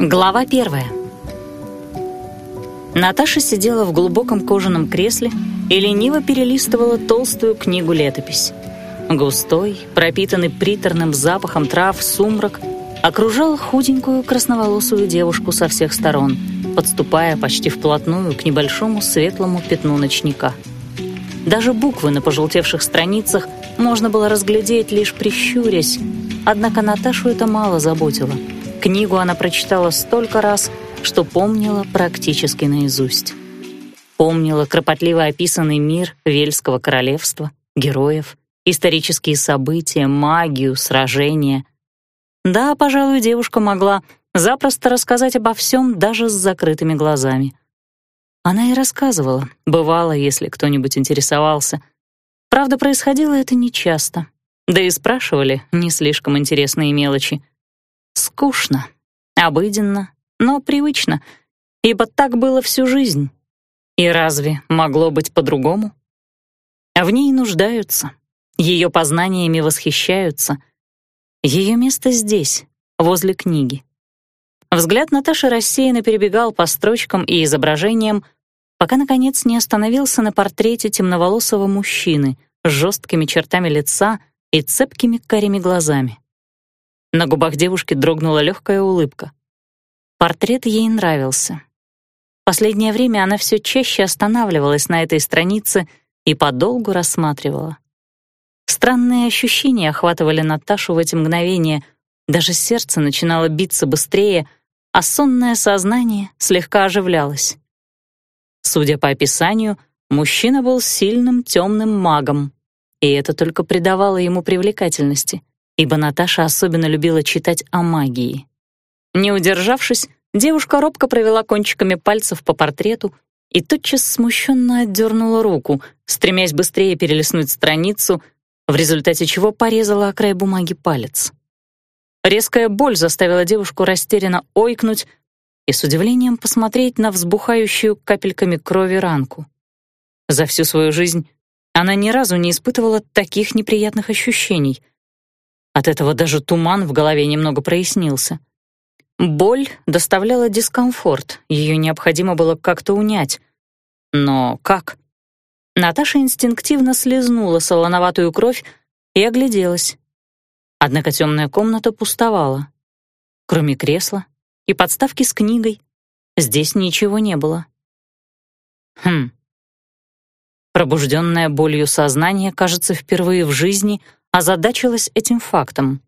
Глава первая. Наташа сидела в глубоком кожаном кресле и лениво перелистывала толстую книгу-летопись. Густой, пропитанный приторным запахом трав сумрак окружал худенькую красноволосую девушку со всех сторон, подступая почти вплотную к небольшому светлому пятну ночника. Даже буквы на пожелтевших страницах можно было разглядеть, лишь прищурясь, однако Наташу это мало заботило — Книгу она прочитала столько раз, что помнила практически наизусть. Помнила кропотливо описанный мир Вельского королевства, героев, исторические события, магию, сражения. Да, пожалуй, девушка могла запросто рассказать обо всем даже с закрытыми глазами. Она и рассказывала, бывало, если кто-нибудь интересовался. Правда, происходило это нечасто. Да и спрашивали не слишком интересные мелочи. Скучно, обыденно, но привычно, ибо так было всю жизнь. И разве могло быть по-другому? А в ней нуждаются, ее познаниями восхищаются. Ее место здесь, возле книги. Взгляд Наташи рассеянно перебегал по строчкам и изображениям, пока, наконец, не остановился на портрете темноволосого мужчины с жесткими чертами лица и цепкими карими глазами. На губах девушки дрогнула легкая улыбка. Портрет ей нравился. Последнее время она все чаще останавливалась на этой странице и подолгу рассматривала. Странные ощущения охватывали Наташу в эти мгновения, даже сердце начинало биться быстрее, а сонное сознание слегка оживлялось. Судя по описанию, мужчина был сильным темным магом, и это только придавало ему привлекательности ибо Наташа особенно любила читать о магии. Не удержавшись, девушка робко провела кончиками пальцев по портрету и тотчас смущенно отдернула руку, стремясь быстрее перелистнуть страницу, в результате чего порезала о край бумаги палец. Резкая боль заставила девушку растерянно ойкнуть и с удивлением посмотреть на взбухающую капельками крови ранку. За всю свою жизнь она ни разу не испытывала таких неприятных ощущений. От этого даже туман в голове немного прояснился. Боль доставляла дискомфорт, ее необходимо было как-то унять. Но как? Наташа инстинктивно слезнула солоноватую кровь и огляделась. Однако темная комната пустовала. Кроме кресла и подставки с книгой, здесь ничего не было. Хм. Пробужденное болью сознание, кажется, впервые в жизни — озадачилась этим фактом.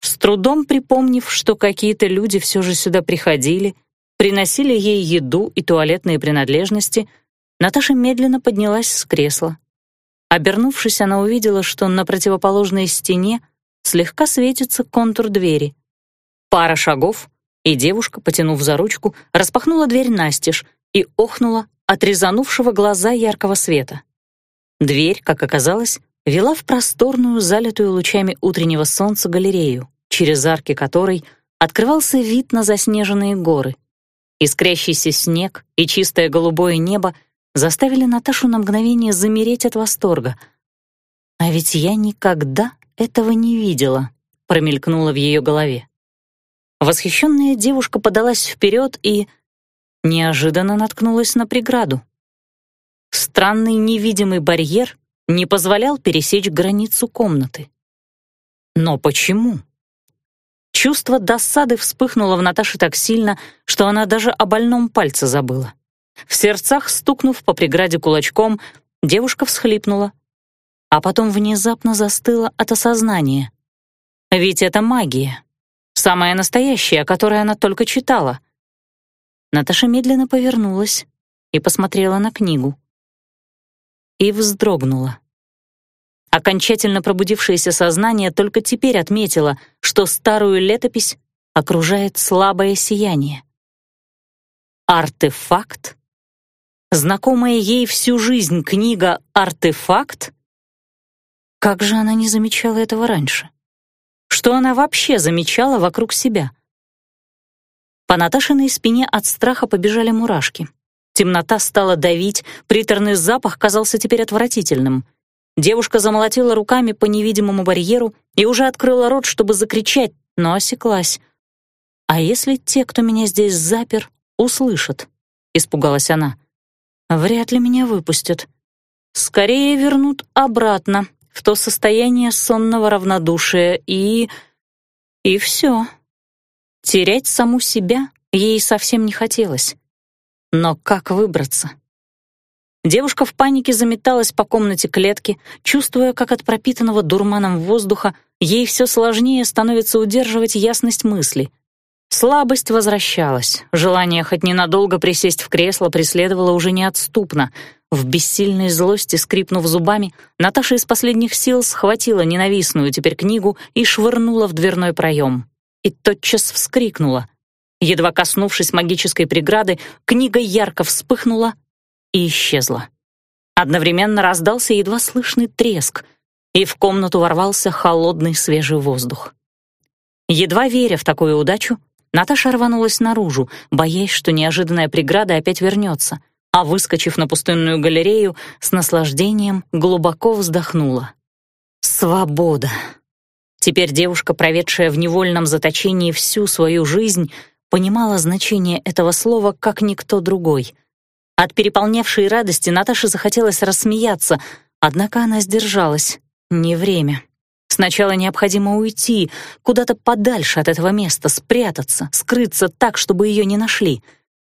С трудом припомнив, что какие-то люди все же сюда приходили, приносили ей еду и туалетные принадлежности, Наташа медленно поднялась с кресла. Обернувшись, она увидела, что на противоположной стене слегка светится контур двери. Пара шагов, и девушка, потянув за ручку, распахнула дверь настежь и охнула от резанувшего глаза яркого света. Дверь, как оказалось, вела в просторную, залитую лучами утреннего солнца галерею, через арки которой открывался вид на заснеженные горы. Искрящийся снег и чистое голубое небо заставили Наташу на мгновение замереть от восторга. «А ведь я никогда этого не видела», — промелькнуло в ее голове. Восхищенная девушка подалась вперед и неожиданно наткнулась на преграду. Странный невидимый барьер не позволял пересечь границу комнаты. Но почему? Чувство досады вспыхнуло в Наташе так сильно, что она даже о больном пальце забыла. В сердцах, стукнув по преграде кулачком, девушка всхлипнула, а потом внезапно застыла от осознания. Ведь это магия, самая настоящая, о которой она только читала. Наташа медленно повернулась и посмотрела на книгу и вздрогнула. Окончательно пробудившееся сознание только теперь отметило, что старую летопись окружает слабое сияние. Артефакт? Знакомая ей всю жизнь книга «Артефакт»? Как же она не замечала этого раньше? Что она вообще замечала вокруг себя? По Наташиной спине от страха побежали мурашки. Темнота стала давить, приторный запах казался теперь отвратительным. Девушка замолотила руками по невидимому барьеру и уже открыла рот, чтобы закричать, но осеклась. «А если те, кто меня здесь запер, услышат?» — испугалась она. «Вряд ли меня выпустят. Скорее вернут обратно, в то состояние сонного равнодушия, и... и все. Терять саму себя ей совсем не хотелось. Но как выбраться? Девушка в панике заметалась по комнате клетки, чувствуя, как от пропитанного дурманом воздуха ей все сложнее становится удерживать ясность мысли. Слабость возвращалась, желание хоть ненадолго присесть в кресло преследовало уже неотступно. В бессильной злости, скрипнув зубами, Наташа из последних сил схватила ненавистную теперь книгу и швырнула в дверной проем. И тотчас вскрикнула. Едва коснувшись магической преграды, книга ярко вспыхнула и исчезла. Одновременно раздался едва слышный треск, и в комнату ворвался холодный свежий воздух. Едва веря в такую удачу, Наташа рванулась наружу, боясь, что неожиданная преграда опять вернется, а, выскочив на пустынную галерею, с наслаждением глубоко вздохнула. Свобода! Теперь девушка, проведшая в невольном заточении всю свою жизнь, понимала значение этого слова как никто другой. От переполнявшей радости Наташе захотелось рассмеяться, однако она сдержалась. Не время. Сначала необходимо уйти, куда-то подальше от этого места, спрятаться, скрыться так, чтобы ее не нашли.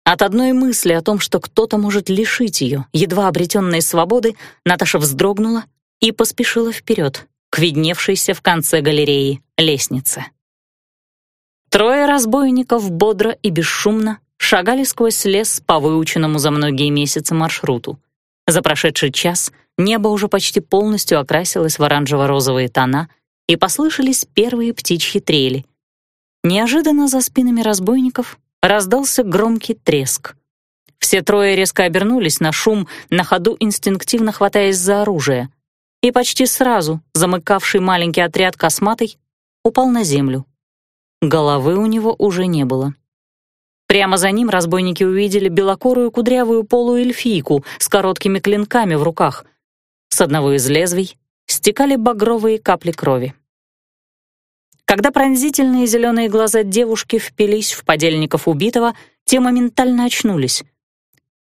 От одной мысли о том, что кто-то может лишить ее едва обретенной свободы, Наташа вздрогнула и поспешила вперед, к видневшейся в конце галереи лестнице. Трое разбойников бодро и бесшумно шагали сквозь лес по выученному за многие месяцы маршруту. За прошедший час небо уже почти полностью окрасилось в оранжево-розовые тона, и послышались первые птичьи трели. Неожиданно за спинами разбойников раздался громкий треск. Все трое резко обернулись на шум, на ходу инстинктивно хватаясь за оружие, и почти сразу замыкавший маленький отряд косматый упал на землю. Головы у него уже не было. Прямо за ним разбойники увидели белокорую кудрявую полуэльфийку с короткими клинками в руках. С одного из лезвий стекали багровые капли крови. Когда пронзительные зеленые глаза девушки впились в подельников убитого, те моментально очнулись.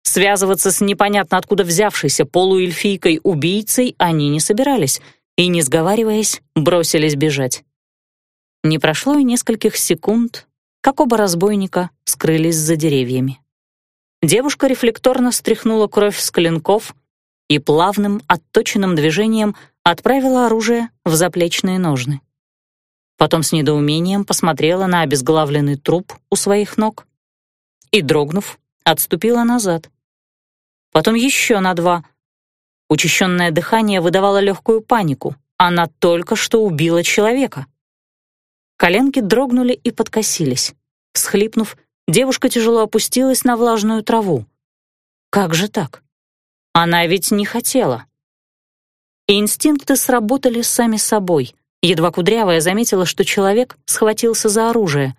Связываться с непонятно откуда взявшейся полуэльфийкой-убийцей они не собирались и, не сговариваясь, бросились бежать. Не прошло и нескольких секунд, как оба разбойника скрылись за деревьями. Девушка рефлекторно стряхнула кровь с клинков и плавным, отточенным движением отправила оружие в заплечные ножны. Потом с недоумением посмотрела на обезглавленный труп у своих ног и, дрогнув, отступила назад. Потом еще на два. Учащенное дыхание выдавало легкую панику. Она только что убила человека. Коленки дрогнули и подкосились. Всхлипнув, девушка тяжело опустилась на влажную траву. Как же так? Она ведь не хотела. инстинкты сработали сами собой. Едва кудрявая заметила, что человек схватился за оружие.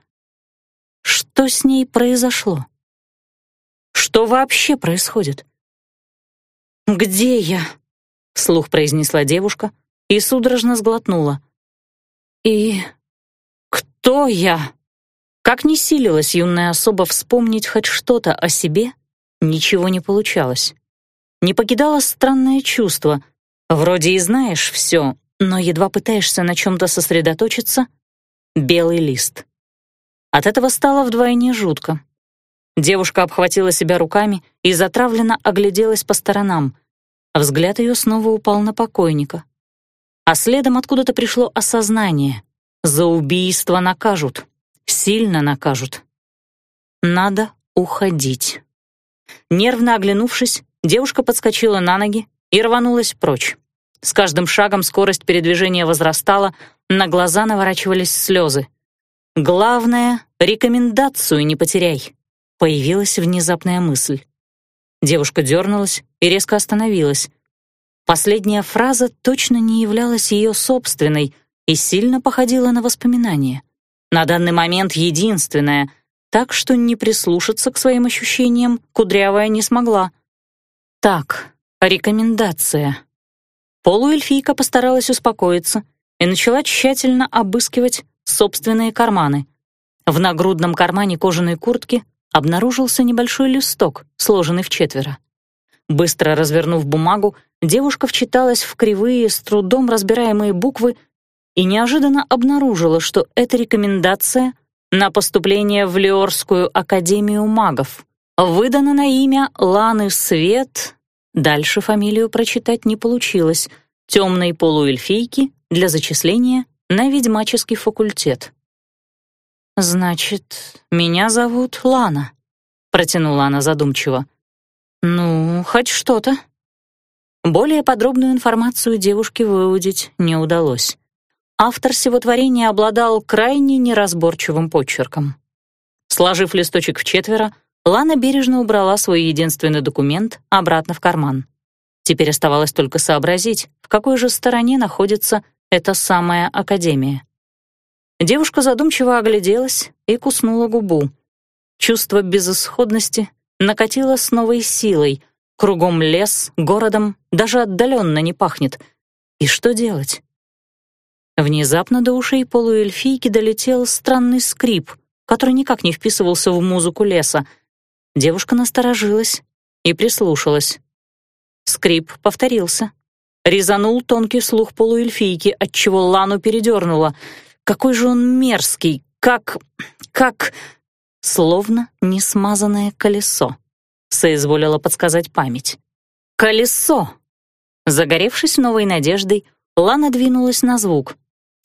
Что с ней произошло? Что вообще происходит? «Где я?» — вслух произнесла девушка и судорожно сглотнула. «И кто я?» Как ни силилась юная особа вспомнить хоть что-то о себе, ничего не получалось. Не покидало странное чувство. Вроде и знаешь все, но едва пытаешься на чем-то сосредоточиться — белый лист. От этого стало вдвойне жутко. Девушка обхватила себя руками и затравленно огляделась по сторонам. Взгляд ее снова упал на покойника. А следом откуда-то пришло осознание. За убийство накажут. Сильно накажут. Надо уходить. Нервно оглянувшись, девушка подскочила на ноги и рванулась прочь. С каждым шагом скорость передвижения возрастала, на глаза наворачивались слезы. «Главное, рекомендацию не потеряй», — появилась внезапная мысль. Девушка дернулась и резко остановилась. Последняя фраза точно не являлась ее собственной, и сильно походила на воспоминание. На данный момент единственное, так что не прислушаться к своим ощущениям Кудрявая не смогла. Так, рекомендация. Полуэльфийка постаралась успокоиться и начала тщательно обыскивать собственные карманы. В нагрудном кармане кожаной куртки обнаружился небольшой листок, сложенный в четверо. Быстро развернув бумагу, девушка вчиталась в кривые, с трудом разбираемые буквы и неожиданно обнаружила, что это рекомендация на поступление в Леорскую академию магов. Выдана на имя Ланы Свет. Дальше фамилию прочитать не получилось. Темной полуэльфийки для зачисления на ведьмаческий факультет. «Значит, меня зовут Лана», — протянула она задумчиво. «Ну, хоть что-то». Более подробную информацию девушке выудить не удалось. Автор всего творения обладал крайне неразборчивым почерком. Сложив листочек в четверо, Лана бережно убрала свой единственный документ обратно в карман. Теперь оставалось только сообразить, в какой же стороне находится эта самая академия. Девушка задумчиво огляделась и куснула губу. Чувство безысходности накатило с новой силой. Кругом лес, городом даже отдаленно не пахнет. И что делать? Внезапно до ушей полуэльфийки долетел странный скрип, который никак не вписывался в музыку леса. Девушка насторожилась и прислушалась. Скрип повторился. Резанул тонкий слух полуэльфийки, отчего Лану передернула. Какой же он мерзкий, как... как... Словно несмазанное колесо, соизволила подсказать память. Колесо! Загоревшись новой надеждой, Лана двинулась на звук.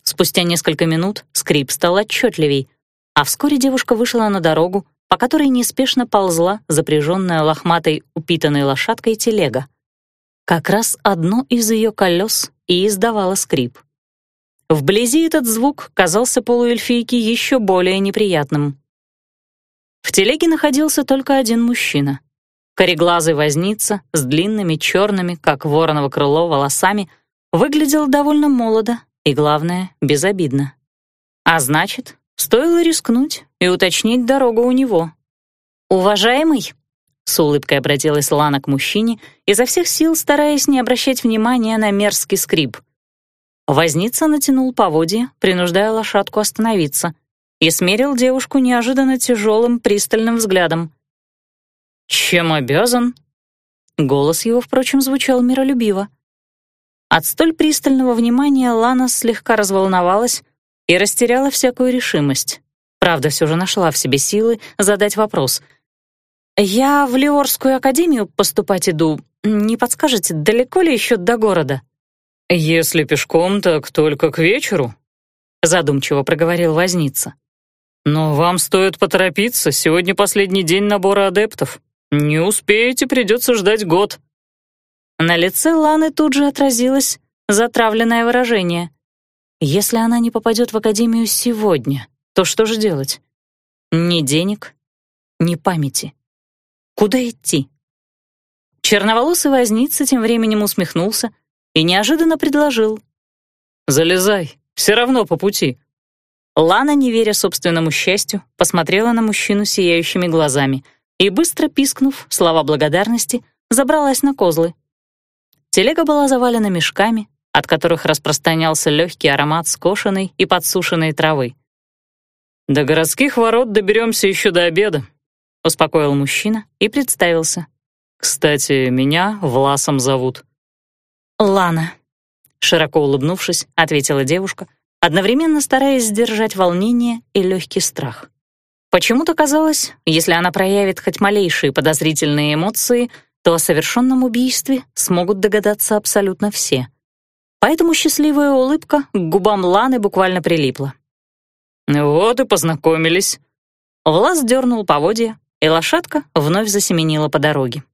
Спустя несколько минут скрип стал отчетливей, а вскоре девушка вышла на дорогу, по которой неспешно ползла запряженная лохматой упитанной лошадкой телега. Как раз одно из ее колес и издавало скрип. Вблизи этот звук казался полуэльфийке еще более неприятным. В телеге находился только один мужчина. Кореглазый возница с длинными черными, как вороново крыло, волосами выглядел довольно молодо и, главное, безобидно. А значит, стоило рискнуть и уточнить дорогу у него. «Уважаемый!» — с улыбкой обратилась Лана к мужчине, изо всех сил стараясь не обращать внимания на мерзкий скрип. Возница натянул поводья, принуждая лошадку остановиться, и смерил девушку неожиданно тяжелым, пристальным взглядом. «Чем обязан?» Голос его, впрочем, звучал миролюбиво. От столь пристального внимания Лана слегка разволновалась и растеряла всякую решимость. Правда, все же нашла в себе силы задать вопрос. «Я в Леорскую академию поступать иду. Не подскажете, далеко ли еще до города?» «Если пешком, так только к вечеру», — задумчиво проговорил возница. «Но вам стоит поторопиться, сегодня последний день набора адептов. Не успеете, придется ждать год». На лице Ланы тут же отразилось затравленное выражение. Если она не попадет в академию сегодня, то что же делать? Ни денег, ни памяти. Куда идти? Черноволосый возница тем временем усмехнулся и неожиданно предложил. «Залезай, все равно по пути». Лана, не веря собственному счастью, посмотрела на мужчину сияющими глазами и, быстро пискнув слова благодарности, забралась на козлы. Телега была завалена мешками, от которых распространялся легкий аромат скошенной и подсушенной травы. «До городских ворот доберемся еще до обеда», — успокоил мужчина и представился. «Кстати, меня Власом зовут». «Лана», — широко улыбнувшись, ответила девушка, одновременно стараясь сдержать волнение и легкий страх. Почему-то казалось, если она проявит хоть малейшие подозрительные эмоции — то о совершенном убийстве смогут догадаться абсолютно все. Поэтому счастливая улыбка к губам Ланы буквально прилипла. «Вот и познакомились». Влас дернул поводья, и лошадка вновь засеменила по дороге.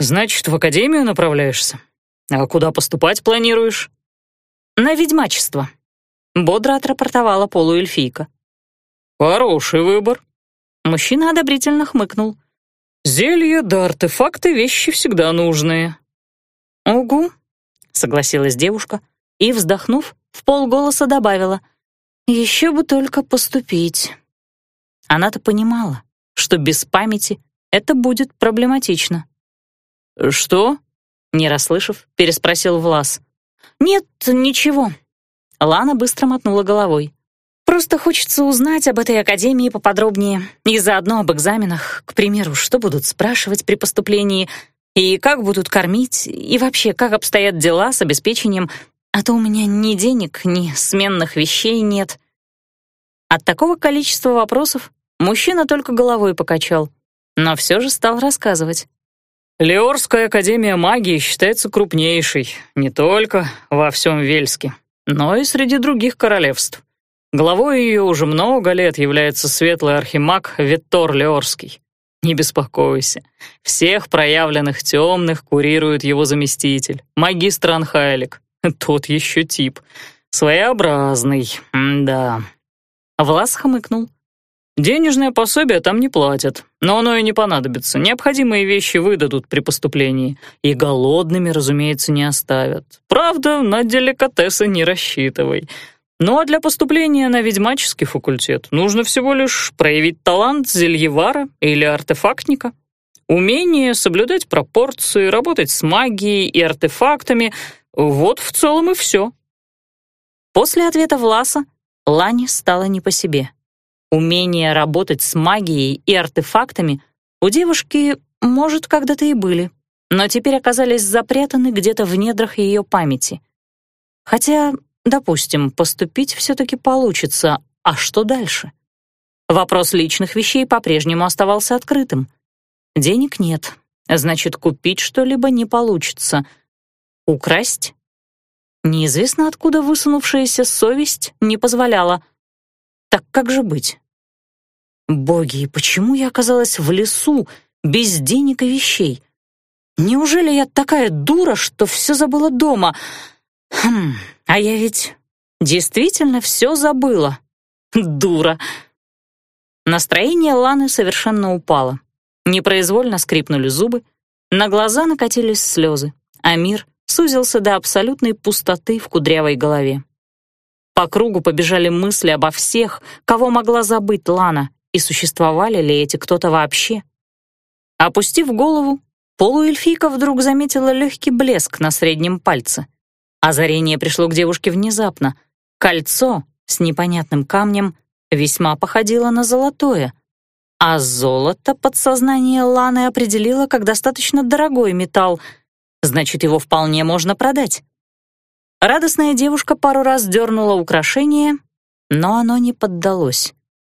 «Значит, в академию направляешься? А куда поступать планируешь?» «На ведьмачество», — бодро отрапортовала полуэльфийка. «Хороший выбор». Мужчина одобрительно хмыкнул. «Зелья да артефакты — вещи всегда нужные». «Угу», — согласилась девушка и, вздохнув, в полголоса добавила, «Еще бы только поступить». Она-то понимала, что без памяти это будет проблематично. «Что?» — не расслышав, переспросил Влас. «Нет, ничего». Лана быстро мотнула головой. Просто хочется узнать об этой академии поподробнее и заодно об экзаменах, к примеру, что будут спрашивать при поступлении, и как будут кормить, и вообще, как обстоят дела с обеспечением, а то у меня ни денег, ни сменных вещей нет. От такого количества вопросов мужчина только головой покачал, но все же стал рассказывать. Леорская академия магии считается крупнейшей не только во всем Вельске, но и среди других королевств. Главой ее уже много лет является светлый архимаг Виттор Леорский. Не беспокойся, всех проявленных темных курирует его заместитель, магистр Анхайлик. Тот еще тип. Своеобразный, да. Влас хмыкнул. Денежное пособие там не платят, но оно и не понадобится. Необходимые вещи выдадут при поступлении. И голодными, разумеется, не оставят. Правда, на деликатесы не рассчитывай. Ну а для поступления на ведьмаческий факультет нужно всего лишь проявить талант зельевара или артефактника. Умение соблюдать пропорции, работать с магией и артефактами — вот в целом и все. После ответа Власа Лане стало не по себе. Умение работать с магией и артефактами у девушки, может, когда-то и были, но теперь оказались запрятаны где-то в недрах ее памяти. Хотя, допустим, поступить все-таки получится, а что дальше? Вопрос личных вещей по-прежнему оставался открытым. Денег нет, значит, купить что-либо не получится. Украсть? Неизвестно откуда высунувшаяся совесть не позволяла. Так как же быть? Боги, почему я оказалась в лесу без денег и вещей? Неужели я такая дура, что все забыла дома? Хм, а я ведь действительно все забыла. Дура. Настроение Ланы совершенно упало. Непроизвольно скрипнули зубы, на глаза накатились слезы, а мир сузился до абсолютной пустоты в кудрявой голове. По кругу побежали мысли обо всех, кого могла забыть Лана, и существовали ли эти кто-то вообще. Опустив голову, полуэльфийка вдруг заметила легкий блеск на среднем пальце. Озарение пришло к девушке внезапно. Кольцо с непонятным камнем весьма походило на золотое, а золото подсознание Ланы определило как достаточно дорогой металл, значит, его вполне можно продать. Радостная девушка пару раз дернула украшение, но оно не поддалось.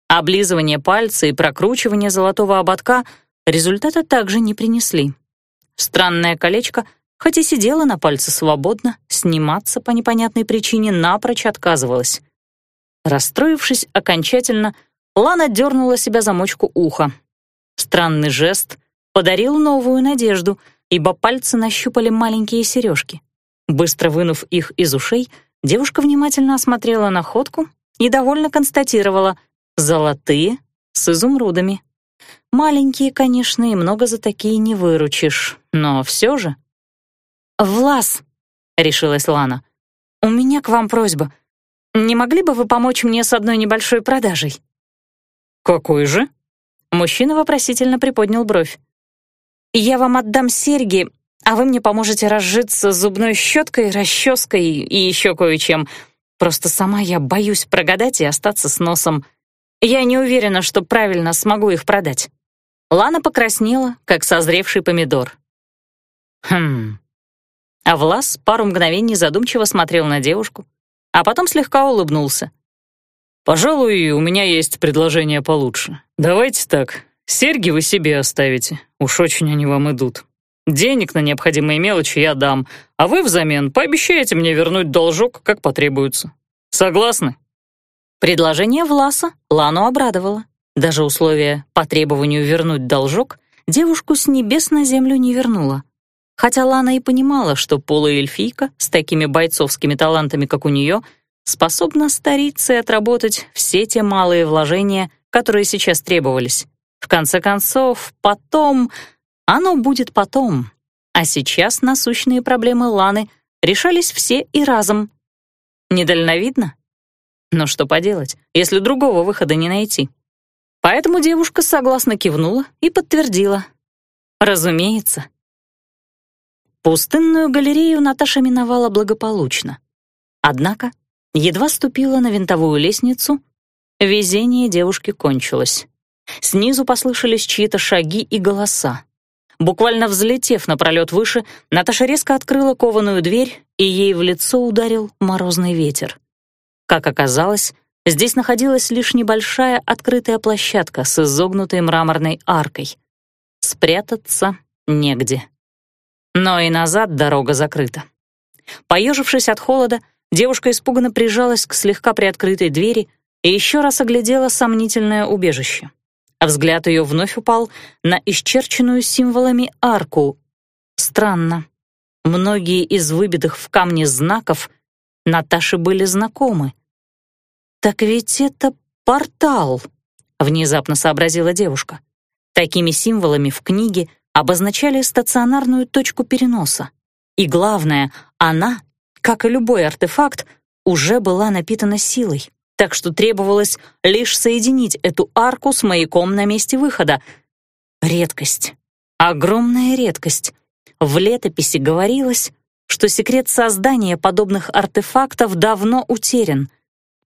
Облизывание пальца и прокручивание золотого ободка результата также не принесли. Странное колечко, хоть и сидело на пальце свободно, сниматься по непонятной причине напрочь отказывалось. Расстроившись окончательно, Лана дернула себя замочку уха. Странный жест подарил новую надежду, ибо пальцы нащупали маленькие сережки. Быстро вынув их из ушей, девушка внимательно осмотрела находку и довольно констатировала Золотые, с изумрудами. Маленькие, конечно, и много за такие не выручишь, но все же. «Влас», — решилась Лана, — «у меня к вам просьба. Не могли бы вы помочь мне с одной небольшой продажей?» «Какой же?» Мужчина вопросительно приподнял бровь. «Я вам отдам серьги, а вы мне поможете разжиться зубной щеткой, расческой и еще кое-чем. Просто сама я боюсь прогадать и остаться с носом. Я не уверена, что правильно смогу их продать. Лана покраснела, как созревший помидор. Хм. А Влас пару мгновений задумчиво смотрел на девушку, а потом слегка улыбнулся. «Пожалуй, у меня есть предложение получше. Давайте так, серьги вы себе оставите, уж очень они вам идут. Денег на необходимые мелочи я дам, а вы взамен пообещаете мне вернуть должок, как потребуется. Согласны?» Предложение Власа Лану обрадовало. Даже условие по требованию вернуть должок девушку с небес на землю не вернуло. Хотя Лана и понимала, что полуэльфийка с такими бойцовскими талантами, как у нее, способна стариться и отработать все те малые вложения, которые сейчас требовались. В конце концов, потом... Оно будет потом. А сейчас насущные проблемы Ланы решались все и разом. Недальновидно? Но что поделать, если другого выхода не найти? Поэтому девушка согласно кивнула и подтвердила. Разумеется. Пустынную галерею Наташа миновала благополучно. Однако едва ступила на винтовую лестницу, везение девушки кончилось. Снизу послышались чьи-то шаги и голоса. Буквально взлетев напролет выше, Наташа резко открыла кованую дверь, и ей в лицо ударил морозный ветер. Как оказалось, здесь находилась лишь небольшая открытая площадка с изогнутой мраморной аркой. Спрятаться негде. Но и назад дорога закрыта. Поежившись от холода, девушка испуганно прижалась к слегка приоткрытой двери и еще раз оглядела сомнительное убежище а взгляд ее вновь упал на исчерченную символами арку. Странно. Многие из выбитых в камне знаков Наташе были знакомы. «Так ведь это портал», — внезапно сообразила девушка. Такими символами в книге обозначали стационарную точку переноса. И главное, она, как и любой артефакт, уже была напитана силой так что требовалось лишь соединить эту арку с маяком на месте выхода. Редкость. Огромная редкость. В летописи говорилось, что секрет создания подобных артефактов давно утерян.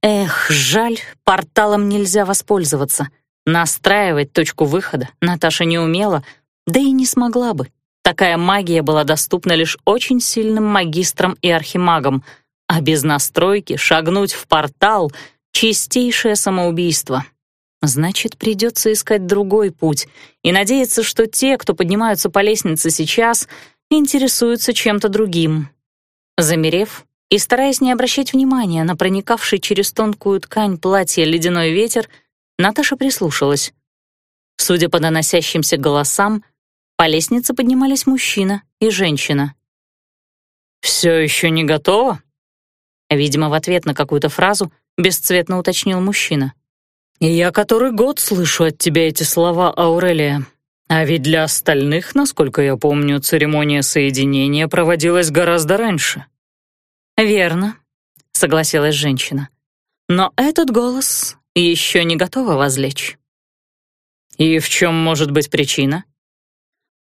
Эх, жаль, порталом нельзя воспользоваться. Настраивать точку выхода Наташа не умела, да и не смогла бы. Такая магия была доступна лишь очень сильным магистрам и архимагам, а без настройки шагнуть в портал Чистейшее самоубийство. Значит, придется искать другой путь и надеяться, что те, кто поднимаются по лестнице сейчас, интересуются чем-то другим. Замерев и стараясь не обращать внимания на проникавший через тонкую ткань платья ледяной ветер, Наташа прислушалась. Судя по доносящимся голосам, по лестнице поднимались мужчина и женщина. «Все еще не готово?» Видимо, в ответ на какую-то фразу бесцветно уточнил мужчина. «Я который год слышу от тебя эти слова, Аурелия. А ведь для остальных, насколько я помню, церемония соединения проводилась гораздо раньше». «Верно», — согласилась женщина. «Но этот голос еще не готова возлечь». «И в чем может быть причина?»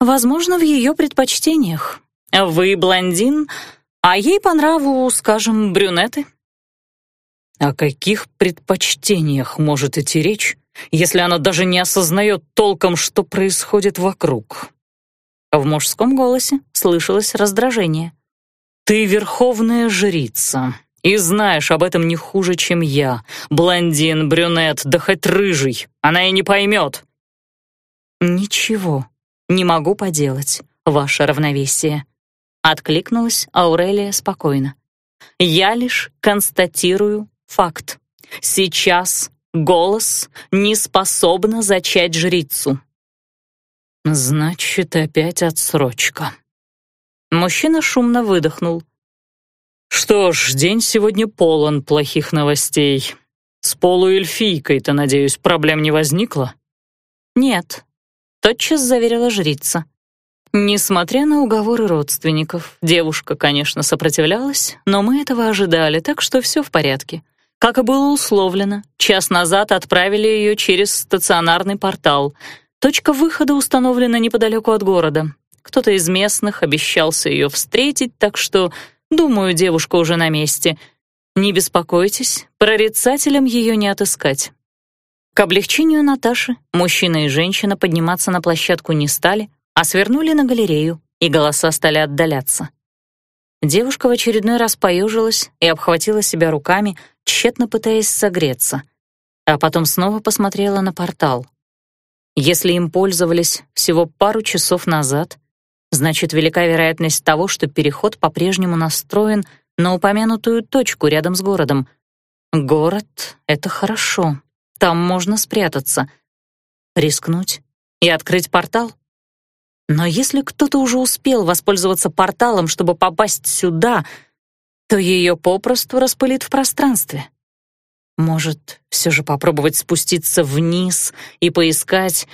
«Возможно, в ее предпочтениях. Вы блондин, а ей по нраву, скажем, брюнеты». О каких предпочтениях может идти речь, если она даже не осознает толком, что происходит вокруг? В мужском голосе слышалось раздражение. «Ты верховная жрица, и знаешь об этом не хуже, чем я. Блондин, брюнет, да хоть рыжий, она и не поймет». «Ничего, не могу поделать, ваше равновесие», — откликнулась Аурелия спокойно. «Я лишь констатирую Факт. Сейчас голос не способна зачать жрицу. Значит, опять отсрочка. Мужчина шумно выдохнул. Что ж, день сегодня полон плохих новостей. С полуэльфийкой-то, надеюсь, проблем не возникло? Нет, тотчас заверила жрица. Несмотря на уговоры родственников, девушка, конечно, сопротивлялась, но мы этого ожидали, так что все в порядке. Как и было условлено, час назад отправили ее через стационарный портал. Точка выхода установлена неподалеку от города. Кто-то из местных обещался ее встретить, так что, думаю, девушка уже на месте. Не беспокойтесь, прорицателям ее не отыскать. К облегчению Наташи мужчина и женщина подниматься на площадку не стали, а свернули на галерею, и голоса стали отдаляться. Девушка в очередной раз поежилась и обхватила себя руками, тщетно пытаясь согреться, а потом снова посмотрела на портал. Если им пользовались всего пару часов назад, значит, велика вероятность того, что переход по-прежнему настроен на упомянутую точку рядом с городом. Город — это хорошо, там можно спрятаться. Рискнуть и открыть портал? Но если кто-то уже успел воспользоваться порталом, чтобы попасть сюда, то ее попросту распылит в пространстве. Может, все же попробовать спуститься вниз и поискать...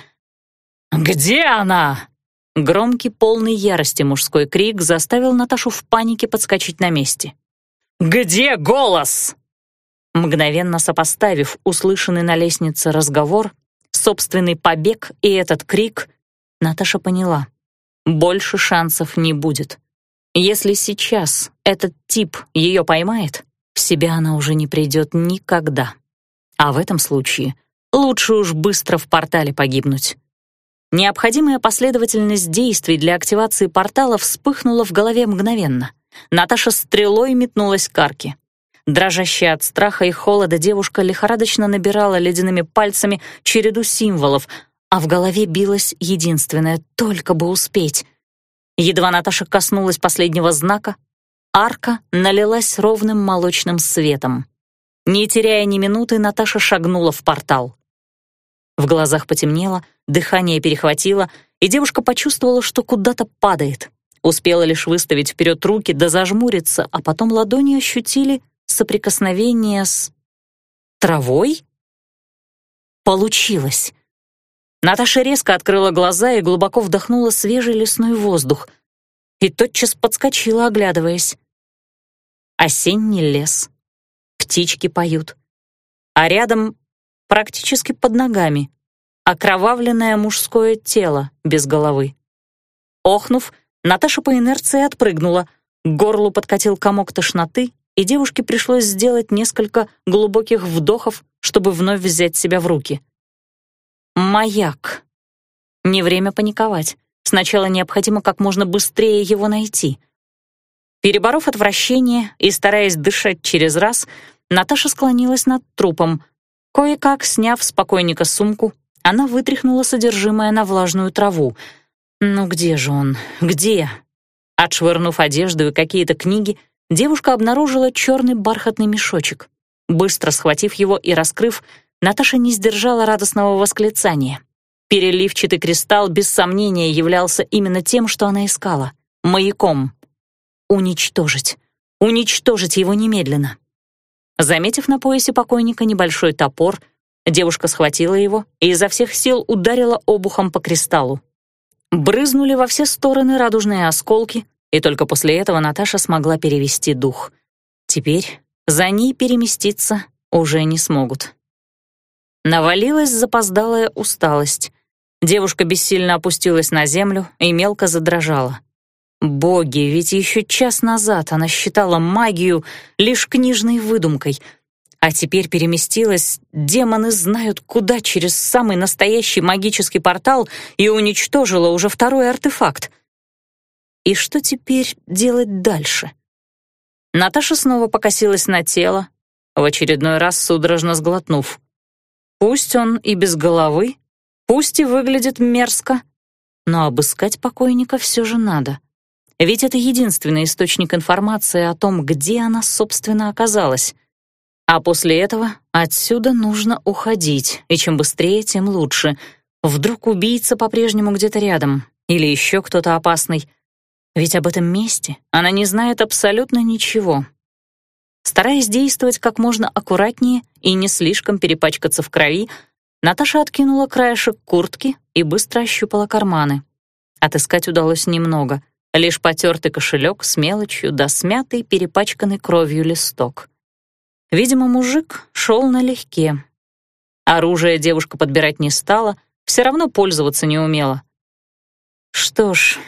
«Где она?» Громкий, полный ярости мужской крик заставил Наташу в панике подскочить на месте. «Где голос?» Мгновенно сопоставив услышанный на лестнице разговор, собственный побег и этот крик, Наташа поняла. Больше шансов не будет. Если сейчас этот тип ее поймает, в себя она уже не придет никогда. А в этом случае лучше уж быстро в портале погибнуть. Необходимая последовательность действий для активации портала вспыхнула в голове мгновенно. Наташа стрелой метнулась к арке. Дрожащая от страха и холода девушка лихорадочно набирала ледяными пальцами череду символов, а в голове билось единственное — только бы успеть. Едва Наташа коснулась последнего знака, арка налилась ровным молочным светом. Не теряя ни минуты, Наташа шагнула в портал. В глазах потемнело, дыхание перехватило, и девушка почувствовала, что куда-то падает. Успела лишь выставить вперед руки да зажмуриться, а потом ладони ощутили соприкосновение с... травой? Получилось. Наташа резко открыла глаза и глубоко вдохнула свежий лесной воздух. И тотчас подскочила, оглядываясь. Осенний лес. Птички поют. А рядом практически под ногами, окровавленное мужское тело без головы. Охнув, Наташа по инерции отпрыгнула, к горлу подкатил комок тошноты, и девушке пришлось сделать несколько глубоких вдохов, чтобы вновь взять себя в руки. Маяк. Не время паниковать. Сначала необходимо как можно быстрее его найти. Переборов отвращение и стараясь дышать через раз, Наташа склонилась над трупом, Кое-как, сняв с покойника сумку, она вытряхнула содержимое на влажную траву. «Ну где же он? Где?» Отшвырнув одежду и какие-то книги, девушка обнаружила черный бархатный мешочек. Быстро схватив его и раскрыв, Наташа не сдержала радостного восклицания. Переливчатый кристалл без сомнения являлся именно тем, что она искала — маяком. Уничтожить. Уничтожить его немедленно. Заметив на поясе покойника небольшой топор, девушка схватила его и изо всех сил ударила обухом по кристаллу. Брызнули во все стороны радужные осколки, и только после этого Наташа смогла перевести дух. Теперь за ней переместиться уже не смогут. Навалилась запоздалая усталость. Девушка бессильно опустилась на землю и мелко задрожала. Боги, ведь еще час назад она считала магию лишь книжной выдумкой, а теперь переместилась, демоны знают куда, через самый настоящий магический портал и уничтожила уже второй артефакт. И что теперь делать дальше? Наташа снова покосилась на тело, в очередной раз судорожно сглотнув. Пусть он и без головы, пусть и выглядит мерзко, но обыскать покойника все же надо. Ведь это единственный источник информации о том, где она, собственно, оказалась. А после этого отсюда нужно уходить, и чем быстрее, тем лучше. Вдруг убийца по-прежнему где-то рядом, или еще кто-то опасный. Ведь об этом месте она не знает абсолютно ничего. Стараясь действовать как можно аккуратнее и не слишком перепачкаться в крови, Наташа откинула краешек куртки и быстро ощупала карманы. Отыскать удалось немного — лишь потертый кошелек с мелочью да смятый, перепачканный кровью листок. Видимо, мужик шел налегке. Оружие девушка подбирать не стала, все равно пользоваться не умела. «Что ж,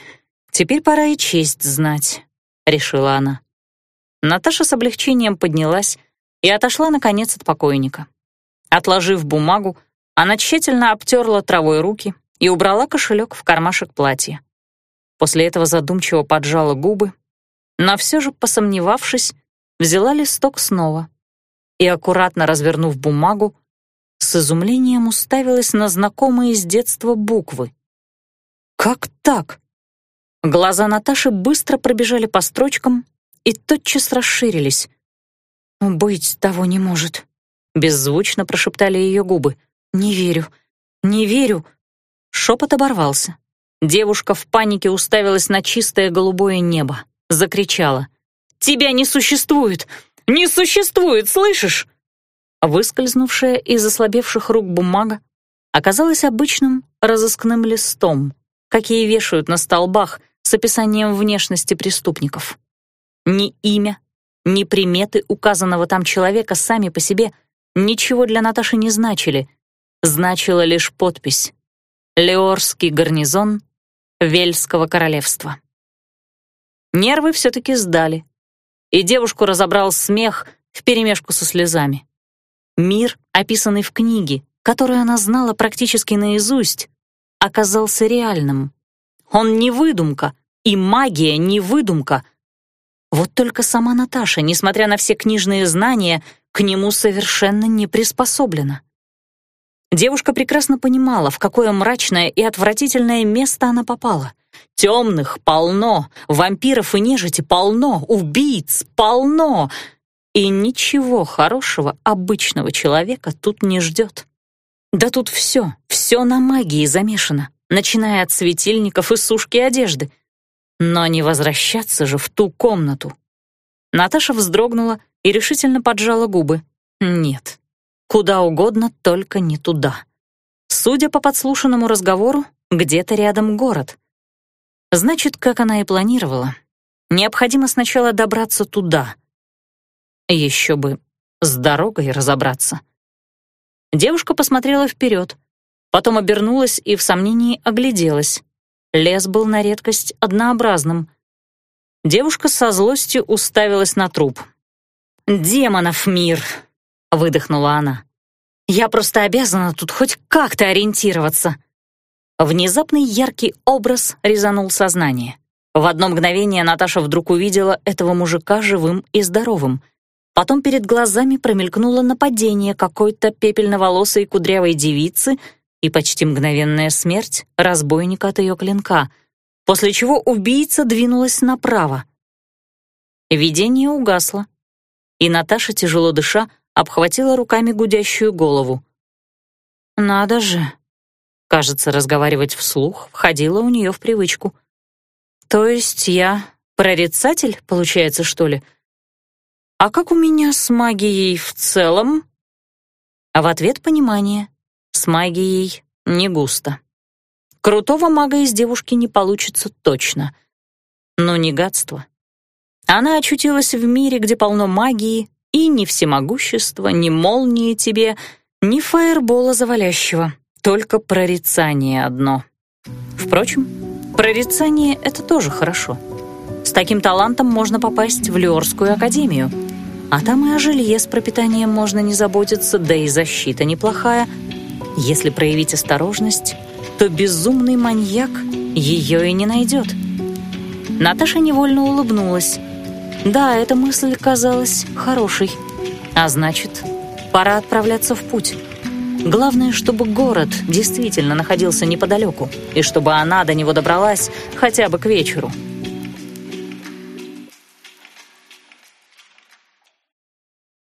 теперь пора и честь знать», — решила она. Наташа с облегчением поднялась и отошла, наконец, от покойника. Отложив бумагу, она тщательно обтерла травой руки и убрала кошелек в кармашек платья. После этого задумчиво поджала губы, но все же, посомневавшись, взяла листок снова и, аккуратно развернув бумагу, с изумлением уставилась на знакомые с детства буквы. «Как так?» Глаза Наташи быстро пробежали по строчкам и тотчас расширились. «Быть того не может», — беззвучно прошептали ее губы. «Не верю, не верю». Шепот оборвался. Девушка в панике уставилась на чистое голубое небо, закричала. «Тебя не существует! Не существует, слышишь?» Выскользнувшая из ослабевших рук бумага оказалась обычным разыскным листом, какие вешают на столбах с описанием внешности преступников. Ни имя, ни приметы указанного там человека сами по себе ничего для Наташи не значили, значила лишь подпись «Леорский гарнизон Вельского королевства. Нервы все-таки сдали, и девушку разобрал смех вперемешку со слезами. Мир, описанный в книге, которую она знала практически наизусть, оказался реальным. Он не выдумка, и магия не выдумка. Вот только сама Наташа, несмотря на все книжные знания, к нему совершенно не приспособлена. Девушка прекрасно понимала, в какое мрачное и отвратительное место она попала. Темных полно, вампиров и нежити полно, убийц полно. И ничего хорошего обычного человека тут не ждет. Да тут все, все на магии замешано, начиная от светильников и сушки одежды. Но не возвращаться же в ту комнату. Наташа вздрогнула и решительно поджала губы. Нет, куда угодно, только не туда. Судя по подслушанному разговору, где-то рядом город. Значит, как она и планировала, необходимо сначала добраться туда. Еще бы с дорогой разобраться. Девушка посмотрела вперед, потом обернулась и в сомнении огляделась. Лес был на редкость однообразным. Девушка со злостью уставилась на труп. «Демонов мир!» — выдохнула она. «Я просто обязана тут хоть как-то ориентироваться!» Внезапный яркий образ резанул сознание. В одно мгновение Наташа вдруг увидела этого мужика живым и здоровым. Потом перед глазами промелькнуло нападение какой-то пепельноволосой кудрявой девицы и почти мгновенная смерть разбойника от ее клинка, после чего убийца двинулась направо. Видение угасло, и Наташа, тяжело дыша, обхватила руками гудящую голову. «Надо же!» Кажется, разговаривать вслух входило у нее в привычку. То есть я прорицатель, получается, что ли? А как у меня с магией в целом? А в ответ понимание. С магией не густо. Крутого мага из девушки не получится точно. Но не гадство. Она очутилась в мире, где полно магии, и ни всемогущества, ни молнии тебе, ни фаербола завалящего. Только прорицание одно. Впрочем, прорицание — это тоже хорошо. С таким талантом можно попасть в Леорскую академию. А там и о жилье с пропитанием можно не заботиться, да и защита неплохая. Если проявить осторожность, то безумный маньяк ее и не найдет. Наташа невольно улыбнулась. Да, эта мысль казалась хорошей. А значит, пора отправляться в путь. Главное, чтобы город действительно находился неподалеку, и чтобы она до него добралась хотя бы к вечеру.